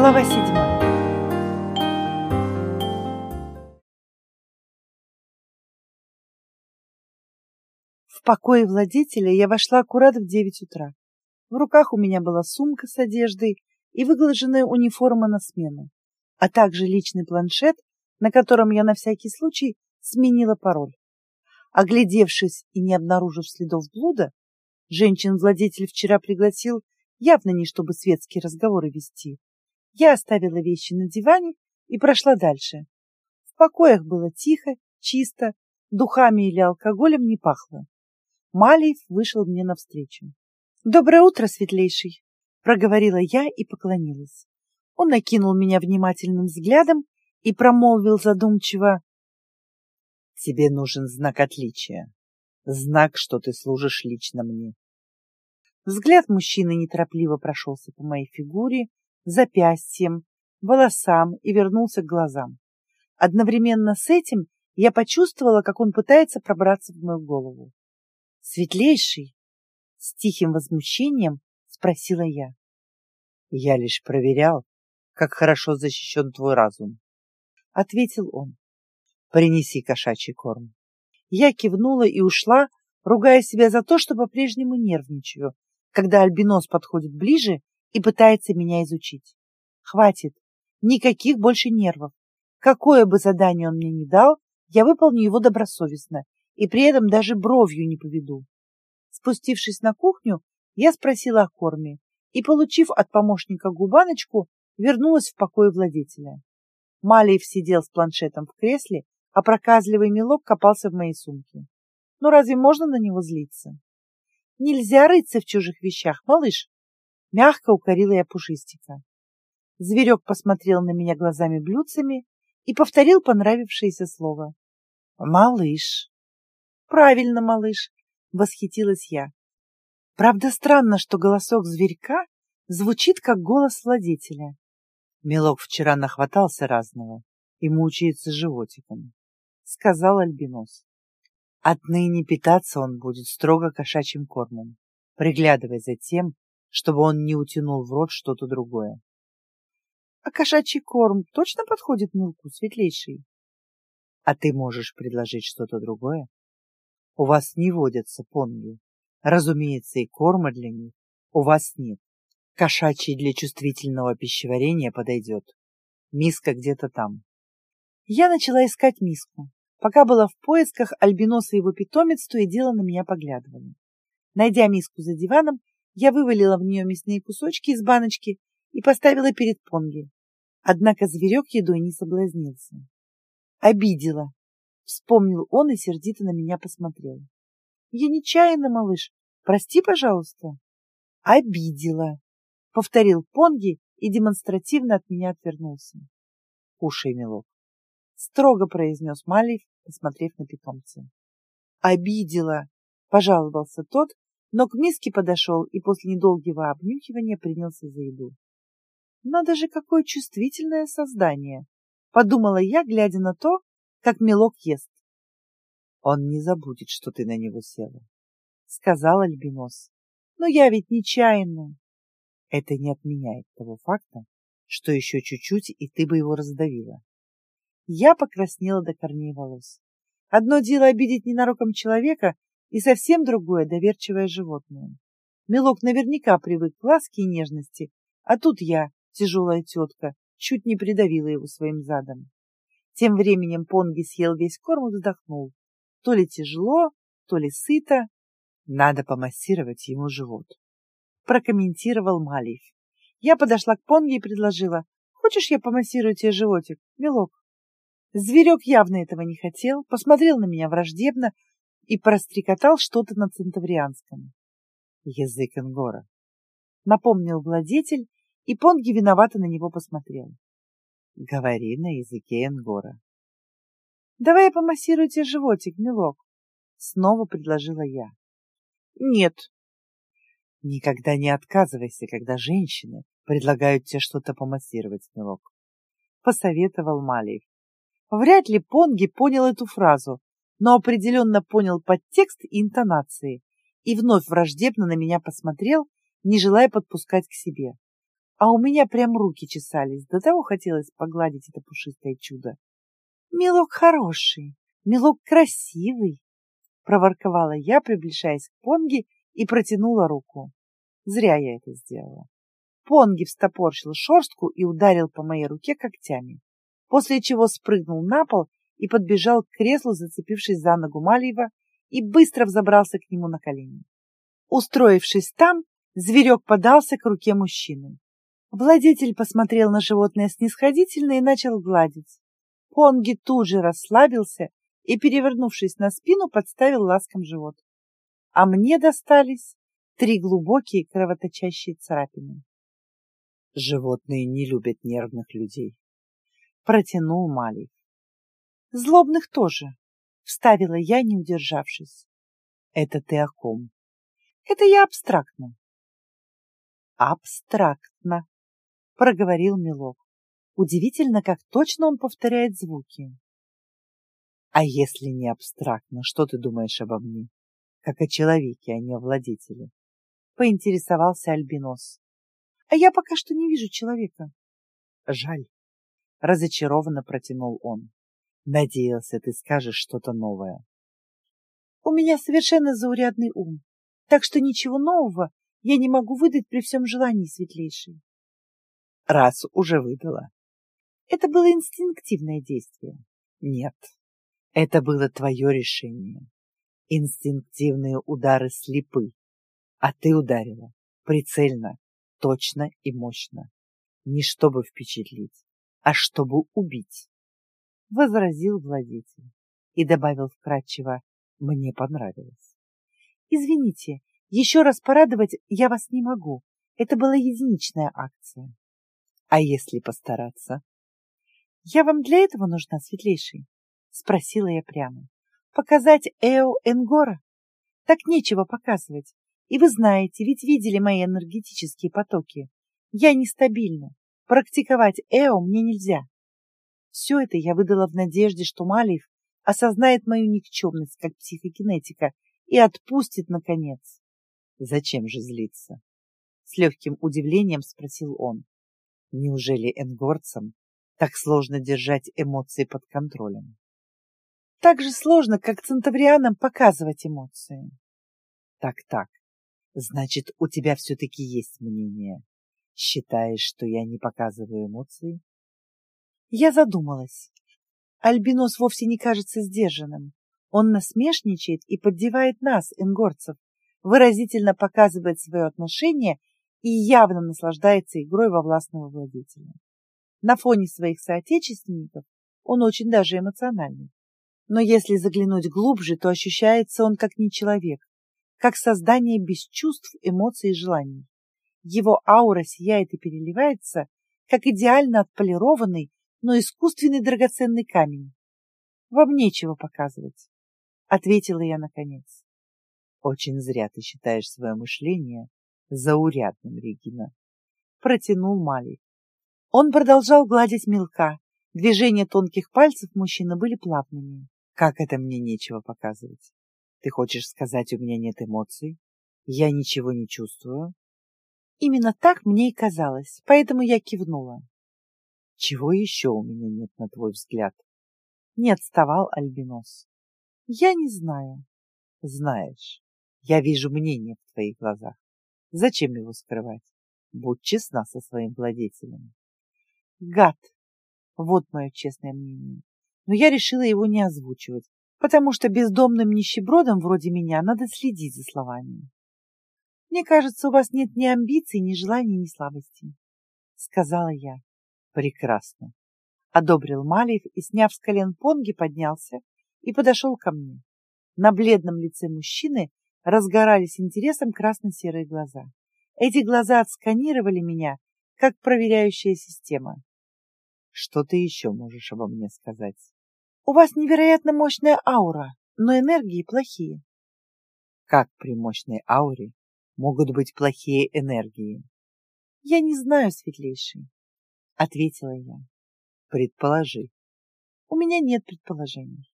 Глава седьмая. В покое владетеля я вошла аккурат в девять утра. В руках у меня была сумка с одеждой и выглаженная униформа на смену, а также личный планшет, на котором я на всякий случай сменила пароль. Оглядевшись и не обнаружив следов блуда, женщин-владетель вчера пригласил явно не чтобы светские разговоры вести. Я оставила вещи на диване и прошла дальше. В покоях было тихо, чисто, духами или алкоголем не пахло. Малиев вышел мне навстречу. «Доброе утро, светлейший!» — проговорила я и поклонилась. Он накинул меня внимательным взглядом и промолвил задумчиво. «Тебе нужен знак отличия. Знак, что ты служишь лично мне». Взгляд мужчины неторопливо прошелся по моей фигуре, запястьям, волосам и вернулся к глазам. Одновременно с этим я почувствовала, как он пытается пробраться в мою голову. «Светлейший!» — с тихим возмущением спросила я. «Я лишь проверял, как хорошо защищен твой разум», — ответил он. «Принеси кошачий корм». Я кивнула и ушла, ругая себя за то, что по-прежнему нервничаю, когда альбинос подходит ближе и пытается меня изучить. Хватит, никаких больше нервов. Какое бы задание он мне ни дал, я выполню его добросовестно и при этом даже бровью не поведу. Спустившись на кухню, я спросила о корме и, получив от помощника губаночку, вернулась в покой владетеля. Малиев сидел с планшетом в кресле, а проказливый мелок копался в моей сумке. Ну разве можно на него злиться? Нельзя рыться в чужих вещах, малыш. Мягко укорила я пушистика. Зверек посмотрел на меня глазами-блюдцами и повторил понравившееся слово. «Малыш». «Правильно, малыш», — восхитилась я. Правда, странно, что голосок зверька звучит, как голос владетеля. Мелок вчера нахватался разного и мучается животиком, — сказал Альбинос. Отныне питаться он будет строго кошачьим кормом, приглядывая за тем, чтобы он не утянул в рот что-то другое. — А кошачий корм точно подходит Милку, светлейший? — А ты можешь предложить что-то другое? У вас не водятся понги. Разумеется, и корма для них у вас нет. Кошачий для чувствительного пищеварения подойдет. Миска где-то там. Я начала искать миску. Пока была в поисках, Альбинос и его питомец то и дело на меня поглядывали. Найдя миску за диваном, я вывалила в нее мясные кусочки из баночки и поставила перед Понги. Однако зверек едой не соблазнился. Обидела. Вспомнил он и сердито на меня посмотрел. Я нечаянно, малыш. Прости, пожалуйста. Обидела. Повторил Понги и демонстративно от меня отвернулся. Кушай, милок. Строго произнес Малиев, посмотрев на питомца. Обидела. Пожаловался тот, но к миске подошел и после недолгого обнюхивания принялся за еду. Надо же, какое чувствительное создание! Подумала я, глядя на то, как мелок ест. Он не забудет, что ты на него села, сказал Альбинос. Но я ведь нечаянно. Это не отменяет того факта, что еще чуть-чуть, и ты бы его раздавила. Я покраснела до корней волос. Одно дело обидеть ненароком человека, и совсем другое доверчивое животное. Мелок наверняка привык к ласке и нежности, а тут я, тяжелая тетка, чуть не придавила его своим задом. Тем временем Понги съел весь корм и вздохнул. То ли тяжело, то ли сыто. Надо помассировать ему живот. Прокомментировал Малиев. Я подошла к Понги и предложила. Хочешь, я помассирую тебе животик, Мелок? Зверек явно этого не хотел, посмотрел на меня враждебно, и прострекотал что-то на центаврианском. Язык Энгора. Напомнил владетель, и Понги виновато на него посмотрел. Говори на языке Энгора. Давай я помассирую тебе животик, милок. Снова предложила я. Нет. Никогда не отказывайся, когда женщины предлагают тебе что-то помассировать, милок. Посоветовал Малиев. Вряд ли Понги понял эту фразу, но определенно понял подтекст и интонации и вновь враждебно на меня посмотрел, не желая подпускать к себе. а у меня прям руки чесались, до того хотелось погладить это пушистое чудо. «Милок хороший, милок красивый!» — проворковала я, приближаясь к Понги, и протянула руку. Зря я это сделала. Понги встопорщил шерстку и ударил по моей руке когтями, после чего спрыгнул на пол и подбежал к креслу, зацепившись за ногу Малиева, и быстро взобрался к нему на колени. Устроившись там, зверек подался к руке мужчины. Владетель посмотрел на животное снисходительно и начал гладить. Понги тут же расслабился и, перевернувшись на спину, подставил ласком живот. А мне достались три глубокие кровоточащие царапины. Животные не любят нервных людей. Протянул Малий. Злобных тоже, вставила я, не удержавшись. Это ты о ком? Это я абстрактно. Абстрактно, проговорил Милок. Удивительно, как точно он повторяет звуки. А если не абстрактно, что ты думаешь обо мне? Как о человеке, а не о владетеле. Поинтересовался Альбинос. А я пока что не вижу человека. Жаль. Разочарованно протянул он. Надеялся, ты скажешь что-то новое. У меня совершенно заурядный ум, так что ничего нового я не могу выдать при всем желании светлейшей. Раз уже выдала. Это было инстинктивное действие. Нет, это было твое решение. Инстинктивные удары слепы, а ты ударила прицельно, точно и мощно. Не чтобы впечатлить, а чтобы убить. Возразил владетель и добавил вкратчиво, мне понравилось. Извините, еще раз порадовать я вас не могу. Это была единичная акция. А если постараться? Я вам для этого нужна, светлейший? Спросила я прямо. Показать Эо Энгора? Так нечего показывать. И вы знаете, ведь видели мои энергетические потоки. Я нестабильна. Практиковать Эо мне нельзя. Все это я выдала в надежде, что Малиев осознает мою никчемность как психокинетика и отпустит, наконец. Зачем же злиться? С легким удивлением спросил он. Неужели энгорцам так сложно держать эмоции под контролем? Так же сложно, как центаврианам показывать эмоции. Так-так, Значит, у тебя все-таки есть мнение. Считаешь, что я не показываю эмоции? Я задумалась. Альбинос вовсе не кажется сдержанным. Он насмешничает и поддевает нас, ингорцев, выразительно показывает свое отношение и явно наслаждается игрой во властного владетеля. На фоне своих соотечественников он очень даже эмоциональный. Но если заглянуть глубже, то ощущается он как не человек, как создание без чувств, эмоций и желаний. Его аура сияет и переливается, как идеально отполированный, но искусственный драгоценный камень. Вам нечего показывать, — ответила я наконец. Очень зря ты считаешь свое мышление заурядным, Регина, — протянул Малик. Он продолжал гладить мелка. Движения тонких пальцев мужчины были плавными. Как это мне нечего показывать? Ты хочешь сказать, у меня нет эмоций? Я ничего не чувствую? Именно так мне и казалось, поэтому я кивнула. Чего еще у меня нет, на твой взгляд? Не отставал Альбинос. Я не знаю. Знаешь, я вижу мнение в твоих глазах. Зачем его скрывать? Будь честна со своим владетелем. Гад! Вот мое честное мнение. Но я решила его не озвучивать, потому что бездомным нищебродам вроде меня надо следить за словами. Мне кажется, у вас нет ни амбиций, ни желаний, ни слабости, — сказала я. Прекрасно. Одобрил Малиев и, сняв с колен понги, поднялся и подошел ко мне. На бледном лице мужчины разгорались интересом красно-серые глаза. Эти глаза отсканировали меня, как проверяющая система. Что ты еще можешь обо мне сказать? У вас невероятно мощная аура, но энергии плохие. Как при мощной ауре могут быть плохие энергии? Я не знаю, светлейший, ответила я. Предположи. У меня нет предположений.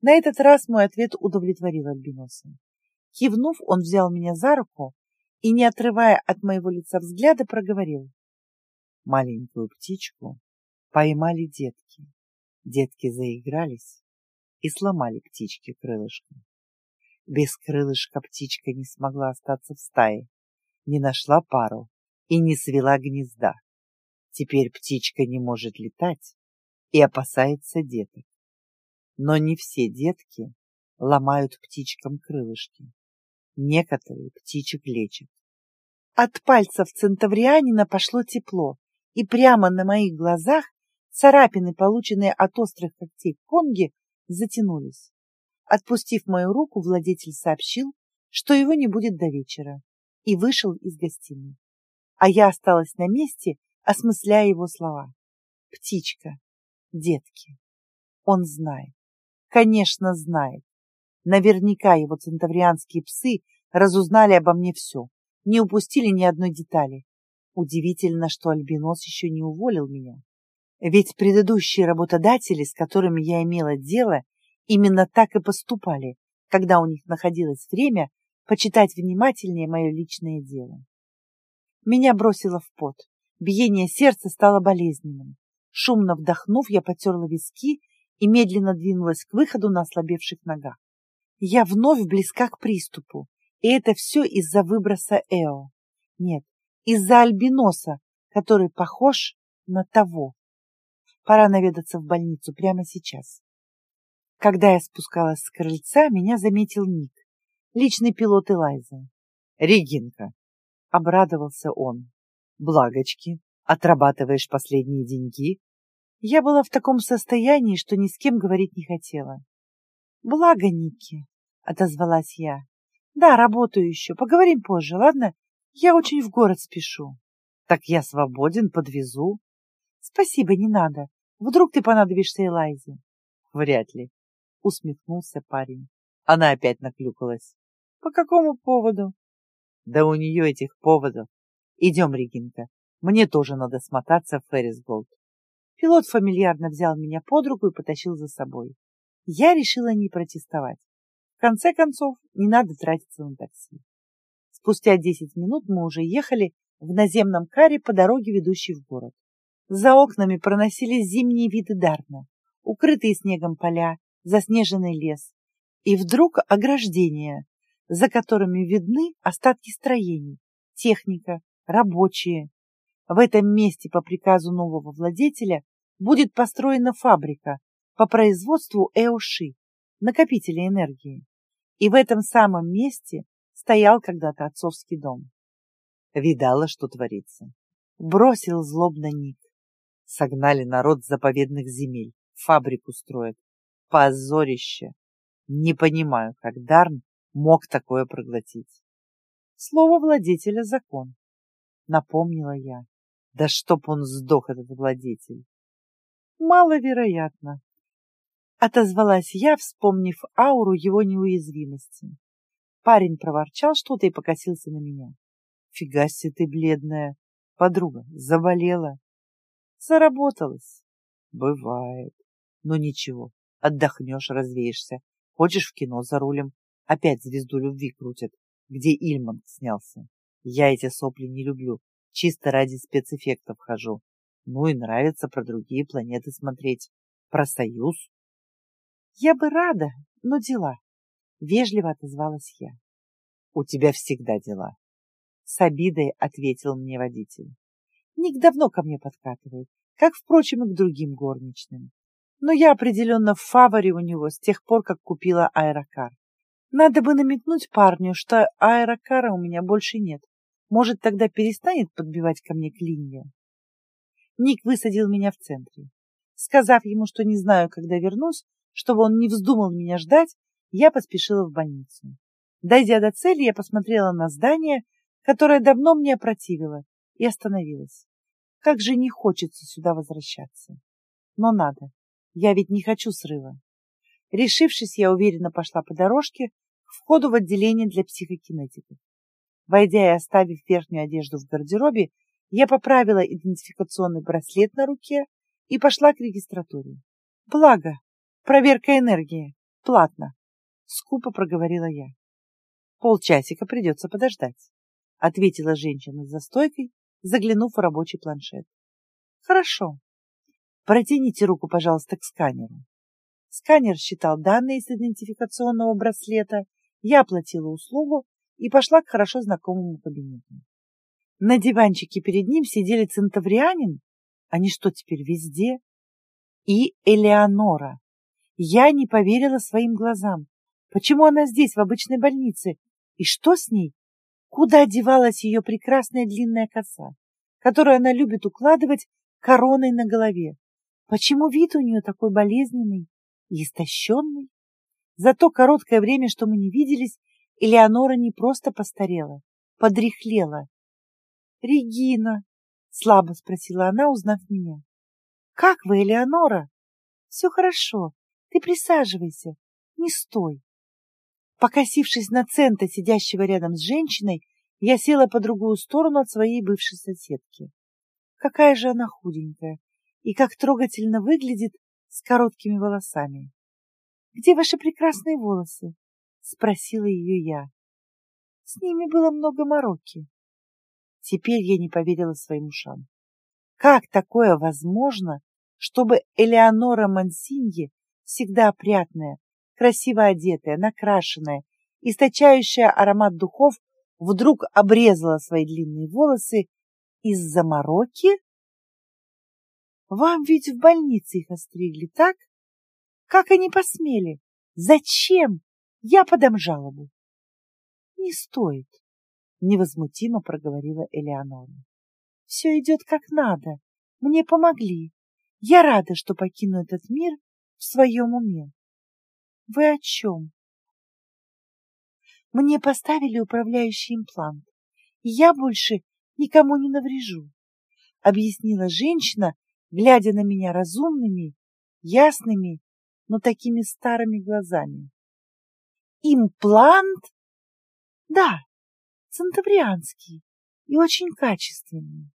На этот раз мой ответ удовлетворил Альбиноса. Кивнув, он взял меня за руку и, не отрывая от моего лица взгляда, проговорил. Маленькую птичку поймали детки. Детки заигрались и сломали птичке крылышко. Без крылышка птичка не смогла остаться в стае, не нашла пару и не свела гнезда. Теперь птичка не может летать и опасается деток. Но не все детки ломают птичкам крылышки. Некоторые птичек лечат. От пальцев центаврианина пошло тепло, и прямо на моих глазах царапины, полученные от острых когтей конги, затянулись. Отпустив мою руку, владетель сообщил, что его не будет до вечера, и вышел из гостиной. А я осталась на месте, осмысляя его слова. Птичка, детки. Он знает. Конечно, знает. Наверняка его центаврианские псы разузнали обо мне все, не упустили ни одной детали. Удивительно, что Альбинос еще не уволил меня. Ведь предыдущие работодатели, с которыми я имела дело, именно так и поступали, когда у них находилось время почитать внимательнее мое личное дело. Меня бросило в пот. Биение сердца стало болезненным. Шумно вдохнув, я потерла виски и медленно двинулась к выходу на ослабевших ногах. Я вновь близка к приступу, и это все из-за выброса Эо. Нет, из-за альбиноса, который похож на того. Пора наведаться в больницу прямо сейчас. Когда я спускалась с крыльца, меня заметил Ник, личный пилот Элайза. «Регинка!» — обрадовался он. «Благочки, отрабатываешь последние деньги?» Я была в таком состоянии, что ни с кем говорить не хотела. «Благо, Ники!» — отозвалась я. «Да, работаю еще. Поговорим позже, ладно? Я очень в город спешу». «Так я свободен, подвезу». «Спасибо, не надо. Вдруг ты понадобишься Элайзе?» «Вряд ли», — усмехнулся парень. Она опять наклюкалась. «По какому поводу?» «Да у нее этих поводов. Идем, Регинка. Мне тоже надо смотаться в Феррисголд». Пилот фамильярно взял меня под руку и потащил за собой. Я решила не протестовать. В конце концов, не надо тратиться на такси. Спустя десять минут мы уже ехали в наземном каре по дороге, ведущей в город. За окнами проносились зимние виды Дарна, укрытые снегом поля, заснеженный лес. И вдруг ограждения, за которыми видны остатки строений, техника, рабочие. В этом месте по приказу нового владетеля будет построена фабрика по производству эоши, накопителя энергии. И в этом самом месте стоял когда-то отцовский дом. Видала, что творится. Бросил злобно Ник. Согнали народ с заповедных земель, фабрику строят. Позорище! Не понимаю, как Дарн мог такое проглотить. Слово владетеля — закон, напомнила я. Да чтоб он сдох, этот владетель! Маловероятно, отозвалась я, вспомнив ауру его неуязвимости. Парень проворчал что-то и покосился на меня. Фига себе ты бледная. Подруга, заболела. Заработалась. Бывает. Но ничего, отдохнешь, развеешься. Хочешь в кино за рулем? Опять звезду любви крутят, где Ильман снялся. Я эти сопли не люблю, чисто ради спецэффектов хожу. Ну и нравится про другие планеты смотреть. Про Союз. Я бы рада, но дела. Вежливо отозвалась я. У тебя всегда дела. С обидой ответил мне водитель. Ник давно ко мне подкатывает, как, впрочем, и к другим горничным. Но я определенно в фаворе у него с тех пор, как купила аэрокар. Надо бы намекнуть парню, что аэрокара у меня больше нет. Может, тогда перестанет подбивать ко мне клинья. Ник высадил меня в центре. Сказав ему, что не знаю, когда вернусь, чтобы он не вздумал меня ждать, я поспешила в больницу. Дойдя до цели, я посмотрела на здание, которое давно мне опротивило, и остановилась. Как же не хочется сюда возвращаться. Но надо. Я ведь не хочу срыва. Решившись, я уверенно пошла по дорожке к входу в отделение для психокинетиков. Войдя и оставив верхнюю одежду в гардеробе, я поправила идентификационный браслет на руке и пошла к регистратуре. Благо, проверка энергии, платно, скупо проговорила я. Полчасика придется подождать, ответила женщина за стойкой, заглянув в рабочий планшет. Хорошо. Протяните руку, пожалуйста, к сканеру. Сканер считал данные с идентификационного браслета, я оплатила услугу и пошла к хорошо знакомому кабинету. На диванчике перед ним сидели центаврианин, они что, теперь везде? И Элеонора. Я не поверила своим глазам. Почему она здесь, в обычной больнице? И что с ней? Куда девалась ее прекрасная длинная коса, которую она любит укладывать короной на голове? Почему вид у нее такой болезненный и истощенный? За то короткое время, что мы не виделись, Элеонора не просто постарела, подряхлела. «Регина!» — слабо спросила она, узнав меня. «Как вы, Элеонора?» «Все хорошо. Ты присаживайся. Не стой». Покосившись на цента, сидящего рядом с женщиной, я села по другую сторону от своей бывшей соседки. Какая же она худенькая и как трогательно выглядит с короткими волосами. «Где ваши прекрасные волосы?» — спросила ее я. С ними было много мороки. Теперь я не поверила своим ушам. Как такое возможно, чтобы Элеонора Мансиньи, всегда опрятная, красиво одетая, накрашенная, источающая аромат духов, вдруг обрезала свои длинные волосы из-за мороки? Вам ведь в больнице их остригли, так? Как они посмели? Зачем? Я подам жалобу. Не стоит, невозмутимо проговорила Элеонора. Все идет как надо. Мне помогли. Я рада, что покину этот мир в своем уме. Вы о чем? Мне поставили управляющий имплант, и я больше никому не наврежу, объяснила женщина, глядя на меня разумными, ясными, но такими старыми глазами. Имплант? Да, центаврианский и очень качественный.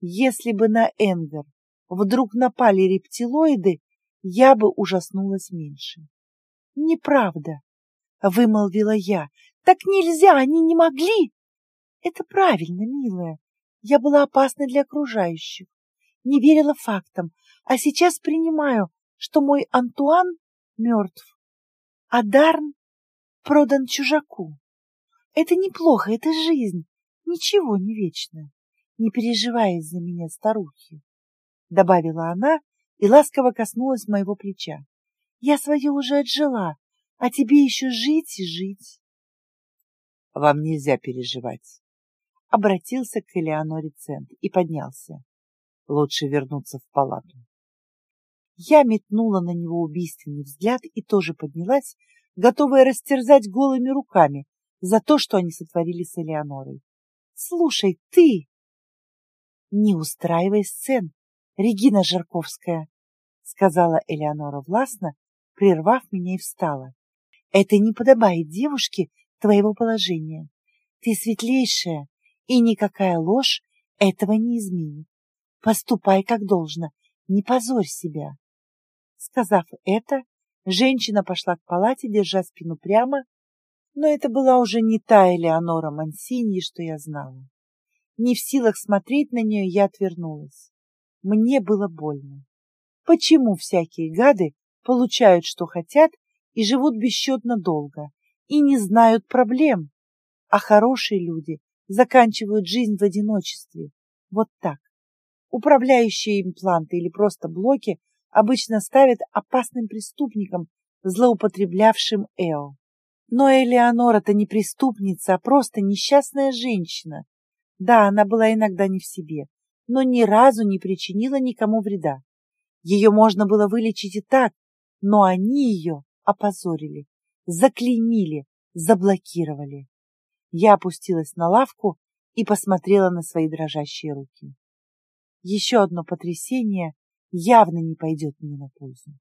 Если бы на Энгер вдруг напали рептилоиды, я бы ужаснулась меньше. Неправда, вымолвила я. Так нельзя, они не могли. Это правильно, милая. Я была опасна для окружающих. Не верила фактам, а сейчас принимаю, что мой Антуан мертв, а Дарн продан чужаку. Это неплохо, это жизнь, ничего не вечно. Не переживай из-за меня, старухи, — добавила она и ласково коснулась моего плеча. Я свое уже отжила, а тебе еще жить и жить. Вам нельзя переживать. Обратился к Элеоноре Цент и поднялся. Лучше вернуться в палату. Я метнула на него убийственный взгляд и тоже поднялась, готовая растерзать голыми руками за то, что они сотворили с Элеонорой. «Слушай, ты!» «Не устраивай сцен, Регина Жарковская!» сказала Элеонора властно, прервав меня и встала. Это не подобает девушке твоего положения. Ты светлейшая, и никакая ложь этого не изменит. Поступай как должно, не позорь себя. Сказав это, женщина пошла к палате, держа спину прямо, но это была уже не та Элеонора Мансиньи, что я знала. Не в силах смотреть на нее, я отвернулась. Мне было больно. Почему всякие гады получают, что хотят, и живут бесчетно долго, и не знают проблем, а хорошие люди заканчивают жизнь в одиночестве. Вот так. Управляющие импланты или просто блоки обычно ставят опасным преступникам, злоупотреблявшим ЭО. Но Элеонора-то не преступница, а просто несчастная женщина. Да, она была иногда не в себе, но ни разу не причинила никому вреда. Ее можно было вылечить и так, но они ее опозорили, заклеймили, заблокировали. Я опустилась на лавку и посмотрела на свои дрожащие руки. Еще одно потрясение явно не пойдет мне на пользу.